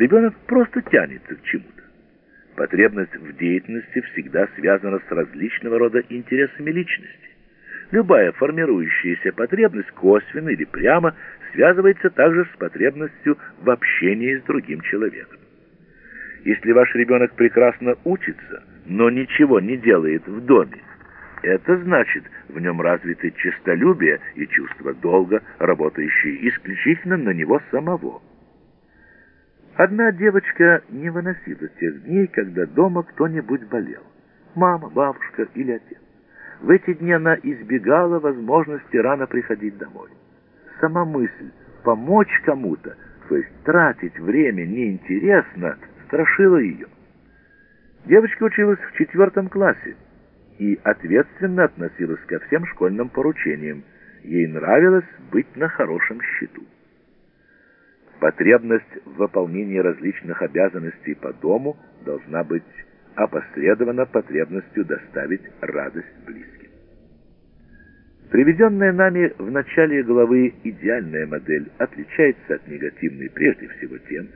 Ребенок просто тянется к чему-то. Потребность в деятельности всегда связана с различного рода интересами личности. Любая формирующаяся потребность косвенно или прямо связывается также с потребностью в общении с другим человеком. Если ваш ребенок прекрасно учится, но ничего не делает в доме, это значит, в нем развиты честолюбие и чувство долга, работающие исключительно на него самого. Одна девочка не выносила тех дней, когда дома кто-нибудь болел. Мама, бабушка или отец. В эти дни она избегала возможности рано приходить домой. Сама мысль помочь кому-то, то есть тратить время неинтересно, страшила ее. Девочка училась в четвертом классе и ответственно относилась ко всем школьным поручениям. Ей нравилось быть на хорошем счету. Потребность в выполнении различных обязанностей по дому должна быть опосредована потребностью доставить радость близким. Приведенная нами в начале главы идеальная модель отличается от негативной прежде всего тем,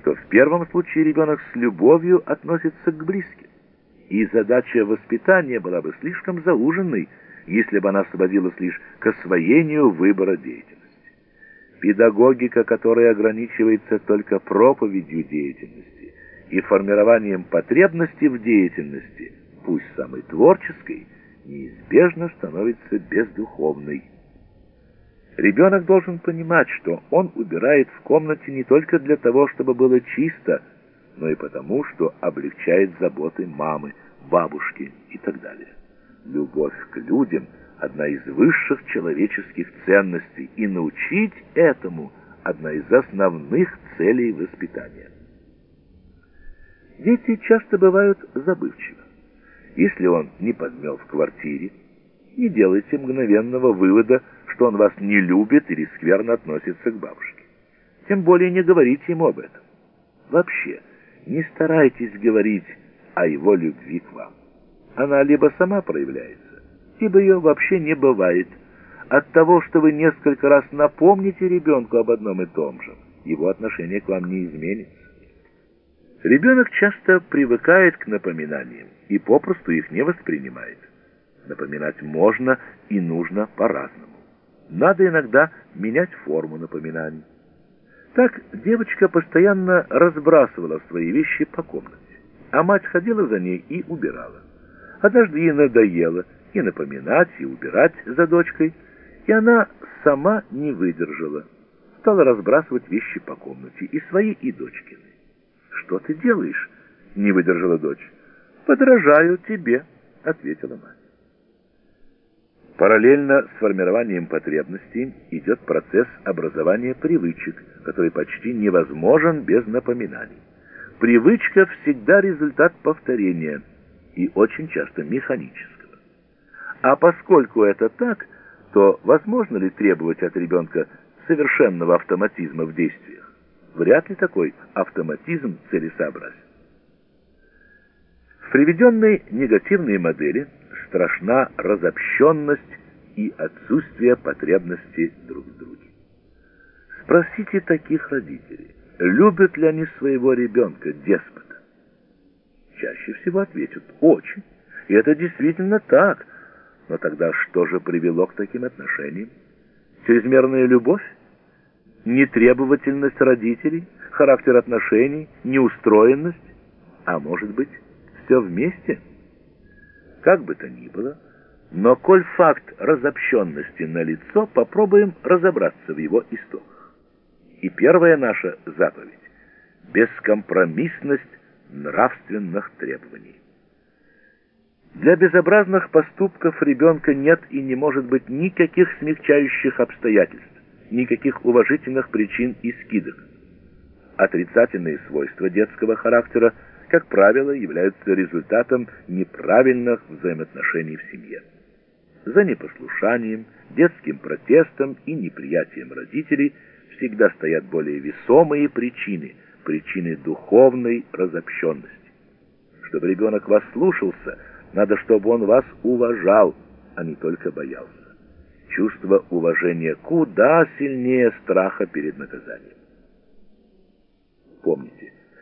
что в первом случае ребенок с любовью относится к близким, и задача воспитания была бы слишком зауженной, если бы она сводилась лишь к освоению выбора деятельности. Педагогика, которая ограничивается только проповедью деятельности и формированием потребностей в деятельности, пусть самой творческой, неизбежно становится бездуховной. Ребенок должен понимать, что он убирает в комнате не только для того, чтобы было чисто, но и потому, что облегчает заботы мамы, бабушки и так далее. Любовь к людям – одна из высших человеческих ценностей, и научить этому – одна из основных целей воспитания. Дети часто бывают забывчивы. Если он не подмел в квартире, не делайте мгновенного вывода, что он вас не любит или скверно относится к бабушке. Тем более не говорите ему об этом. Вообще, не старайтесь говорить о его любви к вам. Она либо сама проявляется, ибо ее вообще не бывает. От того, что вы несколько раз напомните ребенку об одном и том же, его отношение к вам не изменится. Ребенок часто привыкает к напоминаниям и попросту их не воспринимает. Напоминать можно и нужно по-разному. Надо иногда менять форму напоминаний. Так девочка постоянно разбрасывала свои вещи по комнате, а мать ходила за ней и убирала. Однажды ей надоело, и напоминать, и убирать за дочкой, и она сама не выдержала. Стала разбрасывать вещи по комнате, и свои, и дочкины. «Что ты делаешь?» — не выдержала дочь. «Подражаю тебе», — ответила мать. Параллельно с формированием потребностей идет процесс образования привычек, который почти невозможен без напоминаний. Привычка всегда результат повторения и очень часто механического. А поскольку это так, то возможно ли требовать от ребенка совершенного автоматизма в действиях? Вряд ли такой автоматизм целесообразен. В приведенной негативной модели страшна разобщенность и отсутствие потребности друг в друге. Спросите таких родителей, любят ли они своего ребенка, деспота? Чаще всего ответят «очень». И это действительно так – но тогда что же привело к таким отношениям? Чрезмерная любовь? Нетребовательность родителей? Характер отношений? Неустроенность? А может быть, все вместе? Как бы то ни было, но коль факт разобщенности налицо, попробуем разобраться в его истоках. И первая наша заповедь – бескомпромиссность нравственных требований. Для безобразных поступков ребенка нет и не может быть никаких смягчающих обстоятельств, никаких уважительных причин и скидок. Отрицательные свойства детского характера, как правило, являются результатом неправильных взаимоотношений в семье. За непослушанием, детским протестом и неприятием родителей всегда стоят более весомые причины, причины духовной разобщенности. Чтобы ребенок вас слушался – надо, чтобы он вас уважал, а не только боялся. Чувство уважения куда сильнее страха перед наказанием. Помните,